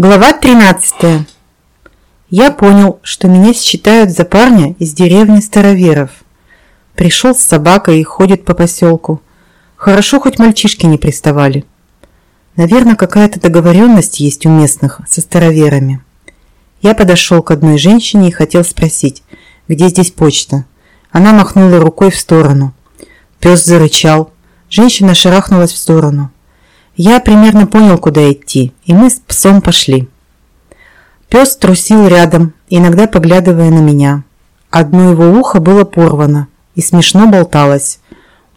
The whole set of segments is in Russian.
Глава 13. Я понял, что меня считают за парня из деревни Староверов. Пришел с собакой и ходит по поселку. Хорошо, хоть мальчишки не приставали. Наверное, какая-то договоренность есть у местных со староверами. Я подошел к одной женщине и хотел спросить, где здесь почта. Она махнула рукой в сторону. Пес зарычал. Женщина шарахнулась в сторону. Я примерно понял, куда идти, и мы с псом пошли. Пес трусил рядом, иногда поглядывая на меня. Одно его ухо было порвано и смешно болталось.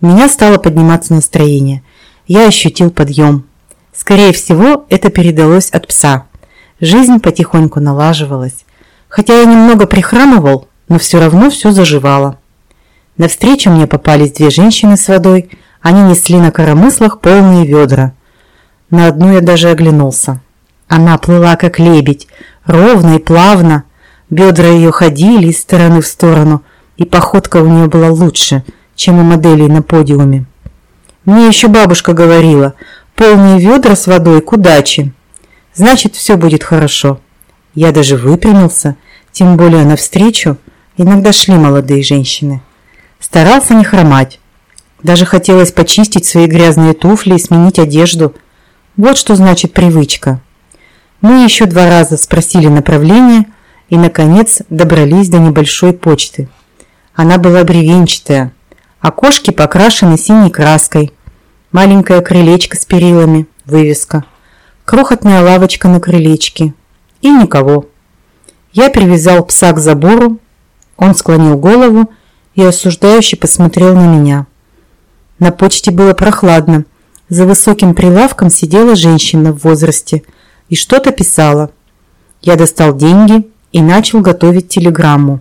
У меня стало подниматься настроение. Я ощутил подъем. Скорее всего, это передалось от пса. Жизнь потихоньку налаживалась. Хотя я немного прихрамывал, но все равно все заживало. Навстречу мне попались две женщины с водой. Они несли на коромыслах полные ведра. На одну я даже оглянулся. Она плыла, как лебедь, ровно и плавно. Бедра ее ходили из стороны в сторону, и походка у нее была лучше, чем у моделей на подиуме. Мне еще бабушка говорила, полные ведра с водой к удаче. Значит, все будет хорошо. Я даже выпрямился, тем более навстречу иногда шли молодые женщины. Старался не хромать. Даже хотелось почистить свои грязные туфли и сменить одежду – вот что значит привычка. Мы еще два раза спросили направление и, наконец, добрались до небольшой почты. Она была бревенчатая, окошки покрашены синей краской, маленькое крылечко с перилами, вывеска, крохотная лавочка на крылечке и никого. Я привязал пса к забору, он склонил голову и осуждающе посмотрел на меня. На почте было прохладно, за высоким прилавком сидела женщина в возрасте и что-то писала. Я достал деньги и начал готовить телеграмму.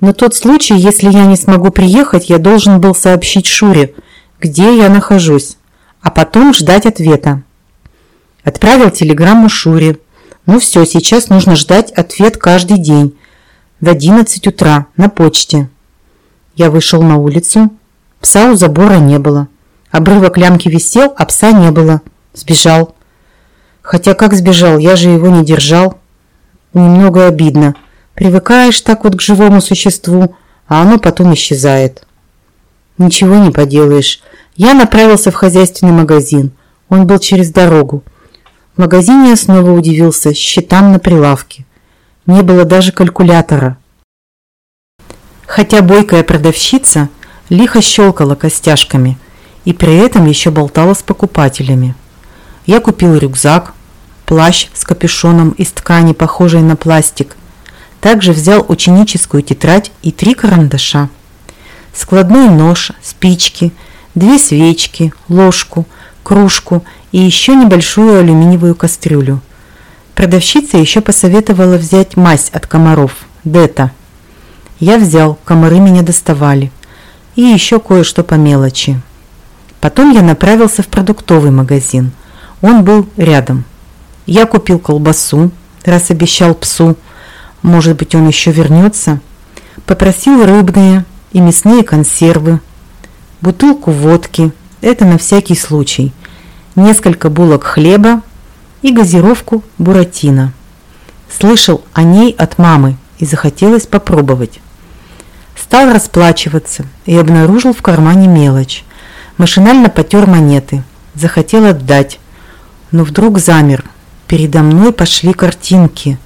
На тот случай, если я не смогу приехать, я должен был сообщить Шуре, где я нахожусь, а потом ждать ответа. Отправил телеграмму Шуре. Ну все, сейчас нужно ждать ответ каждый день в 11 утра на почте. Я вышел на улицу. Пса у забора не было. Обрывок лямки висел, а пса не было. Сбежал. Хотя как сбежал, я же его не держал. Немного обидно. Привыкаешь так вот к живому существу, а оно потом исчезает. Ничего не поделаешь. Я направился в хозяйственный магазин. Он был через дорогу. В магазине я снова удивился счетам на прилавке. Не было даже калькулятора. Хотя бойкая продавщица лихо щелкала костяшками – и при этом еще болтала с покупателями. Я купил рюкзак, плащ с капюшоном из ткани, похожей на пластик. Также взял ученическую тетрадь и три карандаша. Складной нож, спички, две свечки, ложку, кружку и еще небольшую алюминиевую кастрюлю. Продавщица еще посоветовала взять мазь от комаров, Дета. Я взял, комары меня доставали. И еще кое-что по мелочи. Потом я направился в продуктовый магазин. Он был рядом. Я купил колбасу, раз обещал псу. Может быть, он еще вернется. Попросил рыбные и мясные консервы. Бутылку водки. Это на всякий случай. Несколько булок хлеба и газировку буратино. Слышал о ней от мамы и захотелось попробовать. Стал расплачиваться и обнаружил в кармане мелочь. Машинально потер монеты. Захотел отдать. Но вдруг замер. Передо мной пошли картинки.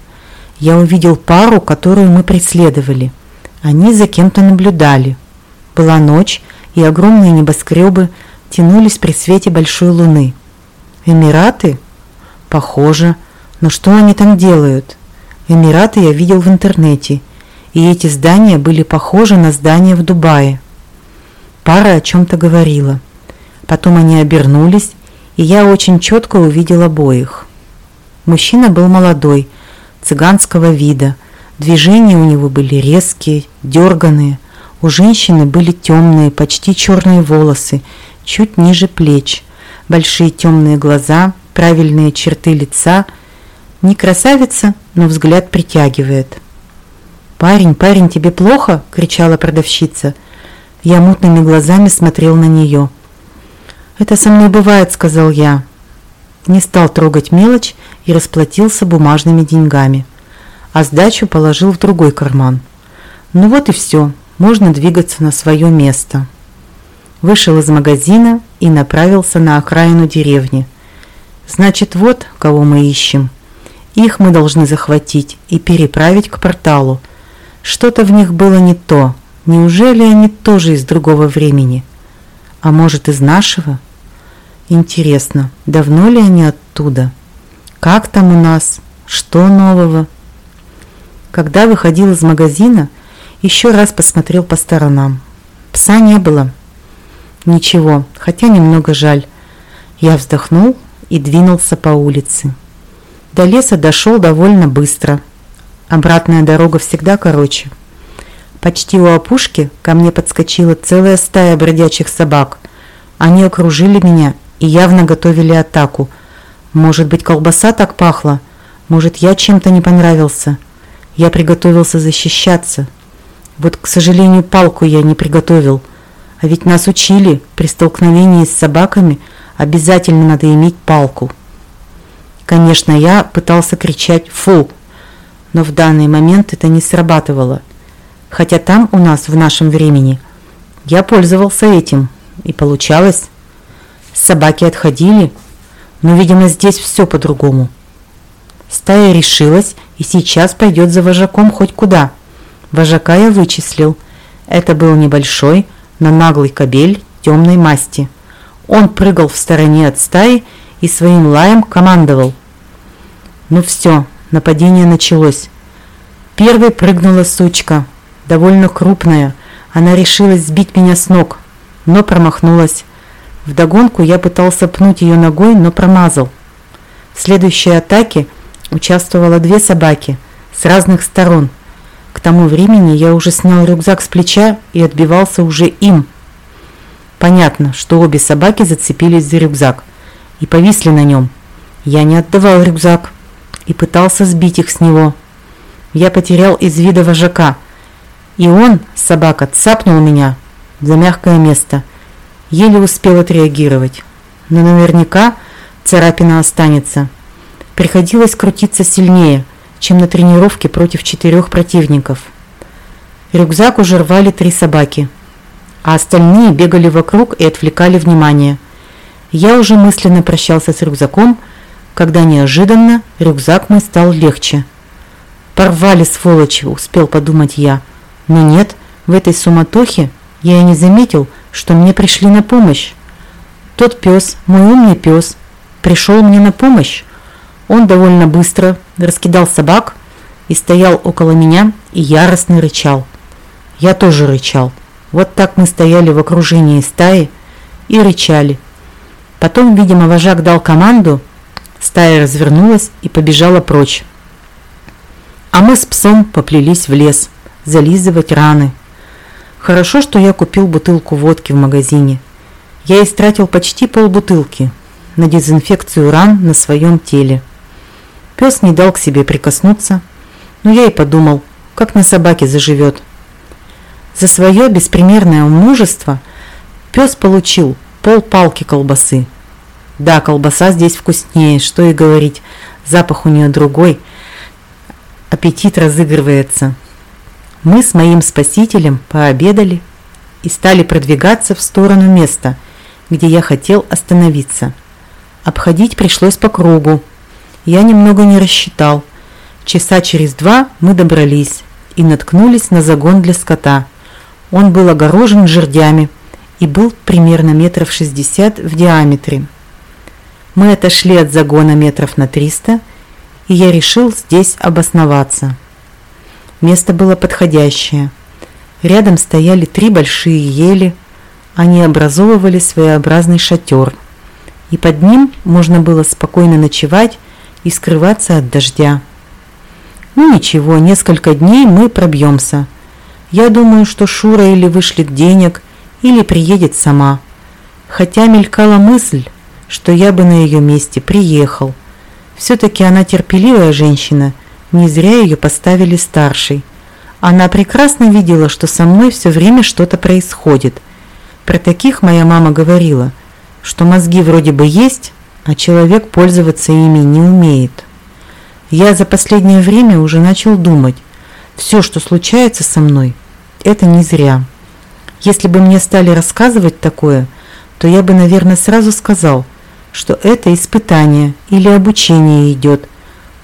Я увидел пару, которую мы преследовали. Они за кем-то наблюдали. Была ночь, и огромные небоскребы тянулись при свете большой луны. Эмираты? Похоже. Но что они там делают? Эмираты я видел в интернете, и эти здания были похожи на здания в Дубае. Пара о чем-то говорила. Потом они обернулись, и я очень четко увидел обоих. Мужчина был молодой, цыганского вида. Движения у него были резкие, дерганые. У женщины были темные, почти черные волосы, чуть ниже плеч. Большие темные глаза, правильные черты лица. Не красавица, но взгляд притягивает. «Парень, парень, тебе плохо?» – кричала продавщица – я мутными глазами смотрел на нее. «Это со мной бывает», — сказал я. не стал трогать мелочь и расплатился бумажными деньгами, а сдачу положил в другой карман. Ну вот и все, можно двигаться на свое место. Вышел из магазина и направился на окраину деревни. Значит, вот кого мы ищем. Их мы должны захватить и переправить к порталу. Что-то в них было не то. Неужели они тоже из другого времени? А может, из нашего? Интересно, давно ли они оттуда? Как там у нас? Что нового? Когда выходил из магазина, еще раз посмотрел по сторонам. Пса не было. Ничего, хотя немного жаль. Я вздохнул и двинулся по улице. До леса дошел довольно быстро. Обратная дорога всегда короче. Почти у опушки ко мне подскочила целая стая бродячих собак. Они окружили меня и явно готовили атаку. Может быть, колбаса так пахла? Может, я чем-то не понравился? Я приготовился защищаться. Вот, к сожалению, палку я не приготовил. А ведь нас учили, при столкновении с собаками обязательно надо иметь палку. Конечно, я пытался кричать «фу», но в данный момент это не срабатывало. Хотя там у нас в нашем времени я пользовался этим, и получалось. Собаки отходили, но, видимо, здесь все по-другому. Стая решилась и сейчас пойдет за вожаком хоть куда. Вожака я вычислил. Это был небольшой, но наглый кобель темной масти. Он прыгал в стороне от стаи и своим лаем командовал. Ну все, нападение началось. Первой прыгнула сучка, довольно крупная. Она решилась сбить меня с ног, но промахнулась. Вдогонку я пытался пнуть ее ногой, но промазал. В следующей атаке участвовало две собаки с разных сторон. К тому времени я уже снял рюкзак с плеча и отбивался уже им. Понятно, что обе собаки зацепились за рюкзак и повисли на нем. Я не отдавал рюкзак и пытался сбить их с него. Я потерял из вида вожака, и он, собака, цапнул меня за мягкое место. Еле успел отреагировать. Но наверняка царапина останется. Приходилось крутиться сильнее, чем на тренировке против четырех противников. Рюкзак уже рвали три собаки, а остальные бегали вокруг и отвлекали внимание. Я уже мысленно прощался с рюкзаком, когда неожиданно рюкзак мой стал легче. «Порвали, сволочи!» – успел подумать я. Но нет, в этой суматохе я и не заметил, что мне пришли на помощь. Тот пес, мой умный пес, пришел мне на помощь. Он довольно быстро раскидал собак и стоял около меня и яростно рычал. Я тоже рычал. Вот так мы стояли в окружении стаи и рычали. Потом, видимо, вожак дал команду – Стая развернулась и побежала прочь. А мы с псом поплелись в лес, зализывать раны. Хорошо, что я купил бутылку водки в магазине. Я истратил почти полбутылки на дезинфекцию ран на своем теле. Пес не дал к себе прикоснуться, но я и подумал, как на собаке заживет. За свое беспримерное мужество пес получил пол палки колбасы. Да, колбаса здесь вкуснее, что и говорить. Запах у нее другой. Аппетит разыгрывается. Мы с моим спасителем пообедали и стали продвигаться в сторону места, где я хотел остановиться. Обходить пришлось по кругу. Я немного не рассчитал. Часа через два мы добрались и наткнулись на загон для скота. Он был огорожен жердями и был примерно метров шестьдесят в диаметре. Мы отошли от загона метров на 300, и я решил здесь обосноваться. Место было подходящее. Рядом стояли три большие ели, они образовывали своеобразный шатер, и под ним можно было спокойно ночевать и скрываться от дождя. Ну ничего, несколько дней мы пробьемся. Я думаю, что Шура или вышлет денег, или приедет сама. Хотя мелькала мысль, что я бы на ее месте приехал. Все-таки она терпеливая женщина, не зря ее поставили старшей. Она прекрасно видела, что со мной все время что-то происходит. Про таких моя мама говорила, что мозги вроде бы есть, а человек пользоваться ими не умеет. Я за последнее время уже начал думать, все, что случается со мной, это не зря. Если бы мне стали рассказывать такое, то я бы, наверное, сразу сказал, что это испытание или обучение идет,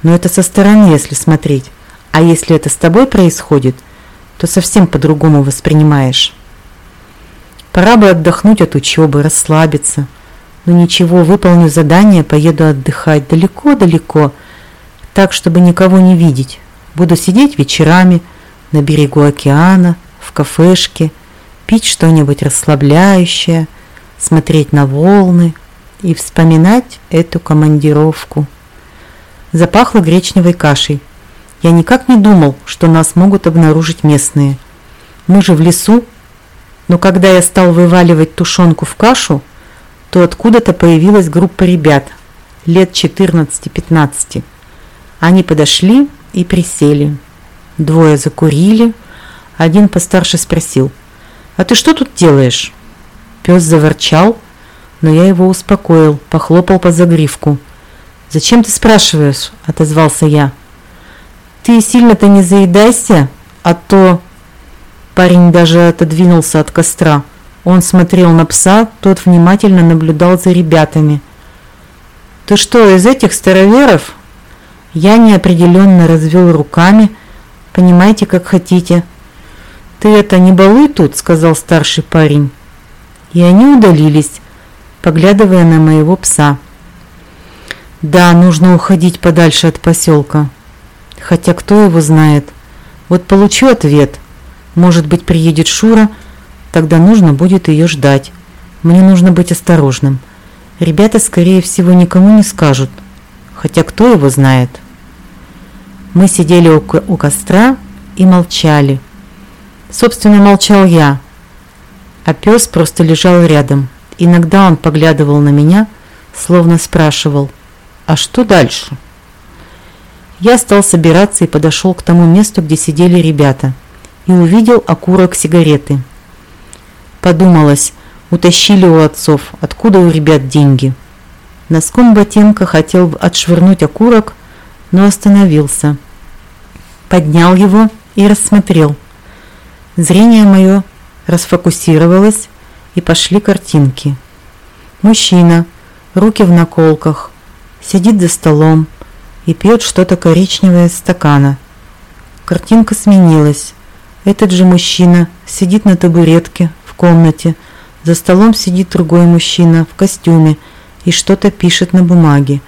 но это со стороны, если смотреть. А если это с тобой происходит, то совсем по-другому воспринимаешь. Пора бы отдохнуть от учебы, расслабиться. Но ничего, выполню задание, поеду отдыхать далеко-далеко, так, чтобы никого не видеть. Буду сидеть вечерами на берегу океана, в кафешке, пить что-нибудь расслабляющее, смотреть на волны и вспоминать эту командировку. Запахло гречневой кашей. Я никак не думал, что нас могут обнаружить местные. Мы же в лесу. Но когда я стал вываливать тушенку в кашу, то откуда-то появилась группа ребят, лет 14-15. Они подошли и присели. Двое закурили. Один постарше спросил, «А ты что тут делаешь?» Пес заворчал, но я его успокоил, похлопал по загривку. «Зачем ты спрашиваешь?» – отозвался я. «Ты сильно-то не заедайся, а то...» Парень даже отодвинулся от костра. Он смотрел на пса, тот внимательно наблюдал за ребятами. «Ты что, из этих староверов?» Я неопределенно развел руками. «Понимаете, как хотите». «Ты это не балуй тут», — сказал старший парень. И они удалились, поглядывая на моего пса. Да, нужно уходить подальше от поселка. Хотя кто его знает. Вот получу ответ. Может быть, приедет Шура, тогда нужно будет ее ждать. Мне нужно быть осторожным. Ребята, скорее всего, никому не скажут. Хотя кто его знает. Мы сидели у, у костра и молчали. Собственно, молчал я. А пес просто лежал рядом. Иногда он поглядывал на меня, словно спрашивал – а что дальше? Я стал собираться и подошел к тому месту, где сидели ребята, и увидел окурок сигареты. Подумалось, утащили у отцов, откуда у ребят деньги. Носком ботинка хотел отшвырнуть окурок, но остановился. Поднял его и рассмотрел. Зрение мое расфокусировалось, и пошли картинки. Мужчина, руки в наколках, сидит за столом и пьет что-то коричневое из стакана. Картинка сменилась. Этот же мужчина сидит на табуретке в комнате. За столом сидит другой мужчина в костюме и что-то пишет на бумаге.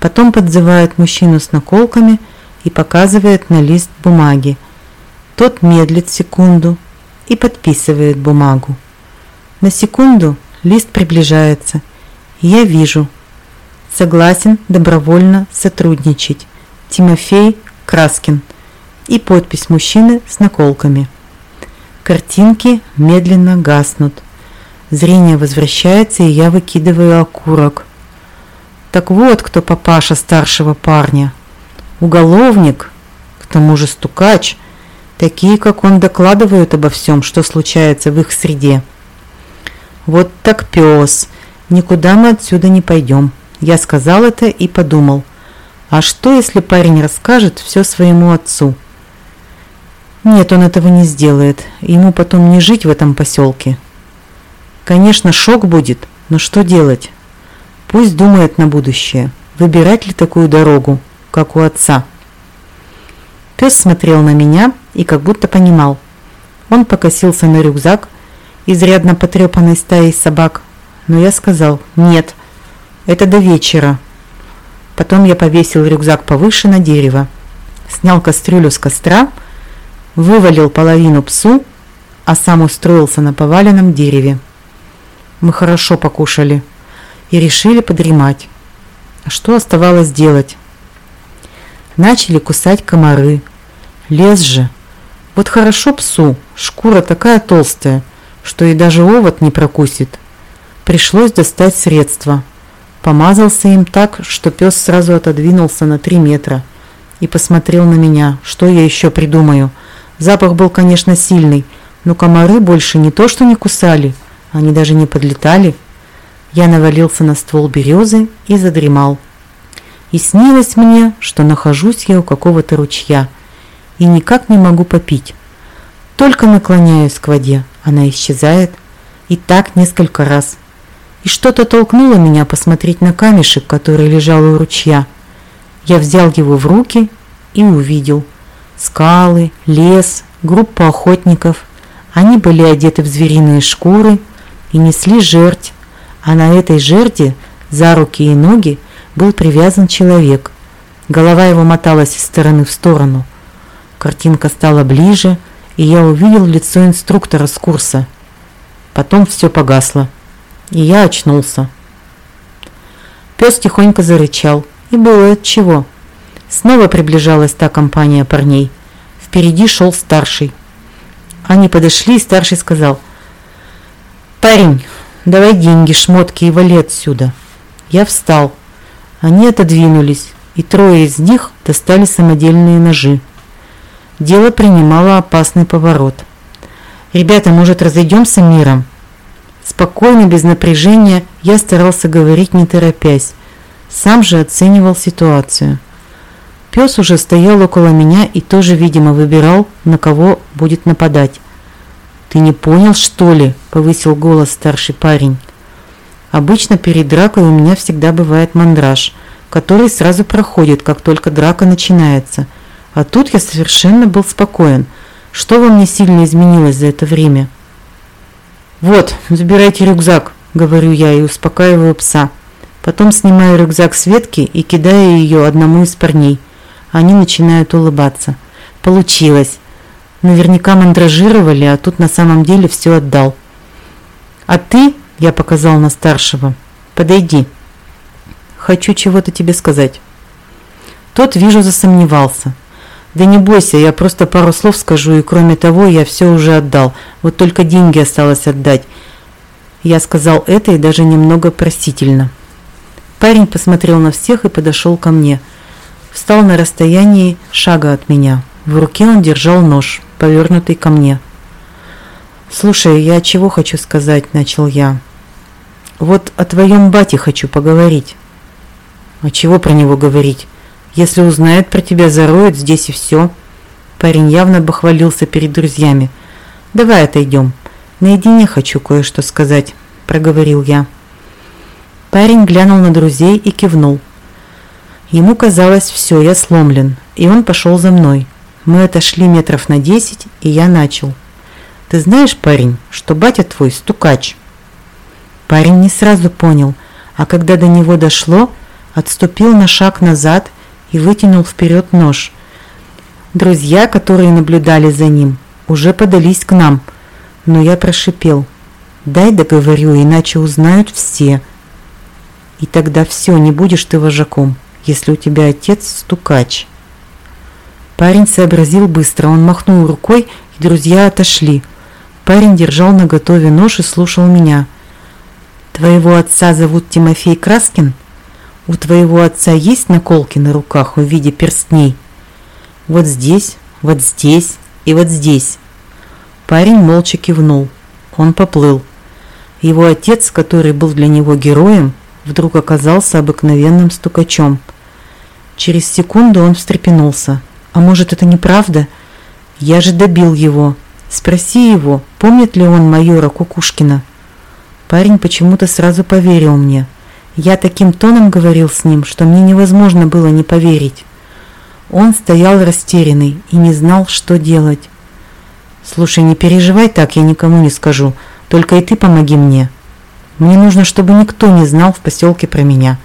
Потом подзывает мужчину с наколками и показывает на лист бумаги. Тот медлит секунду и подписывает бумагу. На секунду лист приближается, и я вижу – Согласен добровольно сотрудничать. Тимофей Краскин. И подпись мужчины с наколками. Картинки медленно гаснут. Зрение возвращается, и я выкидываю окурок. Так вот, кто папаша старшего парня. Уголовник, к тому же стукач. Такие, как он, докладывают обо всем, что случается в их среде. Вот так пес. Никуда мы отсюда не пойдем. Я сказал это и подумал, а что, если парень расскажет все своему отцу? Нет, он этого не сделает, ему потом не жить в этом поселке. Конечно, шок будет, но что делать? Пусть думает на будущее, выбирать ли такую дорогу, как у отца. Пес смотрел на меня и как будто понимал. Он покосился на рюкзак, изрядно потрепанный стаей собак, но я сказал «нет». Это до вечера. Потом я повесил рюкзак повыше на дерево, снял кастрюлю с костра, вывалил половину псу, а сам устроился на поваленном дереве. Мы хорошо покушали и решили подремать. А что оставалось делать? Начали кусать комары. Лес же. Вот хорошо псу, шкура такая толстая, что и даже овод не прокусит. Пришлось достать средства – Помазался им так, что пес сразу отодвинулся на три метра и посмотрел на меня, что я еще придумаю. Запах был, конечно, сильный, но комары больше не то что не кусали, они даже не подлетали. Я навалился на ствол березы и задремал. И снилось мне, что нахожусь я у какого-то ручья и никак не могу попить. Только наклоняюсь к воде, она исчезает, и так несколько раз. И что-то толкнуло меня посмотреть на камешек, который лежал у ручья. Я взял его в руки и увидел. Скалы, лес, группа охотников. Они были одеты в звериные шкуры и несли жерть, а на этой жерди за руки и ноги был привязан человек. Голова его моталась из стороны в сторону. Картинка стала ближе, и я увидел лицо инструктора с курса. Потом все погасло, и я очнулся. Пес тихонько зарычал, и было от чего. Снова приближалась та компания парней. Впереди шел старший. Они подошли, и старший сказал, «Парень, давай деньги, шмотки и вали отсюда». Я встал. Они отодвинулись, и трое из них достали самодельные ножи. Дело принимало опасный поворот. «Ребята, может, разойдемся миром?» Спокойно, без напряжения, я старался говорить, не торопясь. Сам же оценивал ситуацию. Пес уже стоял около меня и тоже, видимо, выбирал, на кого будет нападать. «Ты не понял, что ли?» – повысил голос старший парень. Обычно перед дракой у меня всегда бывает мандраж, который сразу проходит, как только драка начинается. А тут я совершенно был спокоен. Что во мне сильно изменилось за это время? «Вот, забирайте рюкзак», – говорю я и успокаиваю пса. Потом снимаю рюкзак с ветки и кидаю ее одному из парней. Они начинают улыбаться. Получилось. Наверняка мандражировали, а тут на самом деле все отдал. А ты, я показал на старшего, подойди. Хочу чего-то тебе сказать. Тот, вижу, засомневался. Да не бойся, я просто пару слов скажу, и кроме того, я все уже отдал. Вот только деньги осталось отдать. Я сказал это и даже немного просительно. Парень посмотрел на всех и подошел ко мне – встал на расстоянии шага от меня. В руке он держал нож, повернутый ко мне. «Слушай, я чего хочу сказать?» – начал я. «Вот о твоем бате хочу поговорить». «А чего про него говорить? Если узнает про тебя, зароет здесь и все». Парень явно бы хвалился перед друзьями. «Давай отойдем. Наедине хочу кое-что сказать», – проговорил я. Парень глянул на друзей и кивнул. Ему казалось, все, я сломлен, и он пошел за мной. Мы отошли метров на десять, и я начал. «Ты знаешь, парень, что батя твой стукач?» Парень не сразу понял, а когда до него дошло, отступил на шаг назад и вытянул вперед нож. Друзья, которые наблюдали за ним, уже подались к нам, но я прошипел. «Дай договорю, иначе узнают все». И тогда все, не будешь ты вожаком если у тебя отец стукач. Парень сообразил быстро, он махнул рукой, и друзья отошли. Парень держал на готове нож и слушал меня. «Твоего отца зовут Тимофей Краскин? У твоего отца есть наколки на руках в виде перстней? Вот здесь, вот здесь и вот здесь». Парень молча кивнул. Он поплыл. Его отец, который был для него героем, вдруг оказался обыкновенным стукачом – Через секунду он встрепенулся. «А может, это неправда? Я же добил его. Спроси его, помнит ли он майора Кукушкина?» Парень почему-то сразу поверил мне. Я таким тоном говорил с ним, что мне невозможно было не поверить. Он стоял растерянный и не знал, что делать. «Слушай, не переживай так, я никому не скажу. Только и ты помоги мне. Мне нужно, чтобы никто не знал в поселке про меня.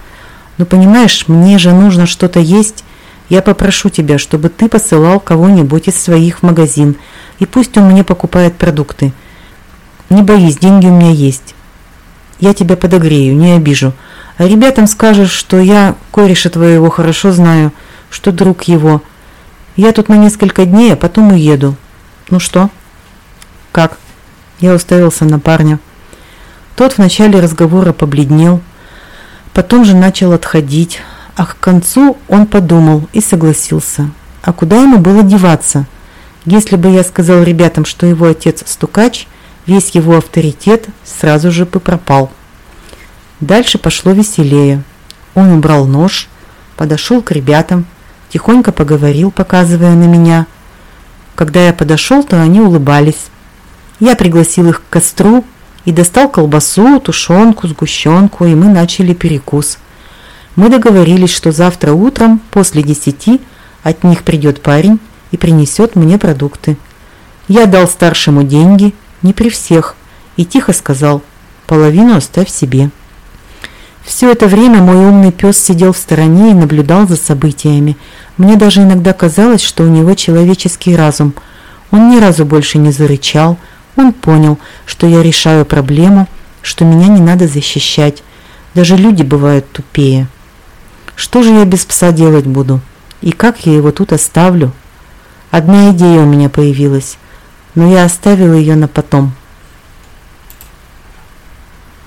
Ну, понимаешь, мне же нужно что-то есть. Я попрошу тебя, чтобы ты посылал кого-нибудь из своих в магазин, и пусть он мне покупает продукты. Не боись, деньги у меня есть. Я тебя подогрею, не обижу. Ребятам скажешь, что я кореша твоего хорошо знаю, что друг его. Я тут на несколько дней, а потом уеду. Ну что? Как? Я уставился на парня. Тот в начале разговора побледнел, Потом же начал отходить, а к концу он подумал и согласился. А куда ему было деваться? Если бы я сказал ребятам, что его отец стукач, весь его авторитет сразу же бы пропал. Дальше пошло веселее. Он убрал нож, подошел к ребятам, тихонько поговорил, показывая на меня. Когда я подошел, то они улыбались. Я пригласил их к костру и достал колбасу, тушенку, сгущенку, и мы начали перекус. Мы договорились, что завтра утром после десяти от них придет парень и принесет мне продукты. Я дал старшему деньги, не при всех, и тихо сказал, половину оставь себе. Все это время мой умный пес сидел в стороне и наблюдал за событиями. Мне даже иногда казалось, что у него человеческий разум. Он ни разу больше не зарычал. Он понял, что я решаю проблему, что меня не надо защищать. Даже люди бывают тупее. Что же я без пса делать буду? И как я его тут оставлю? Одна идея у меня появилась, но я оставила ее на потом.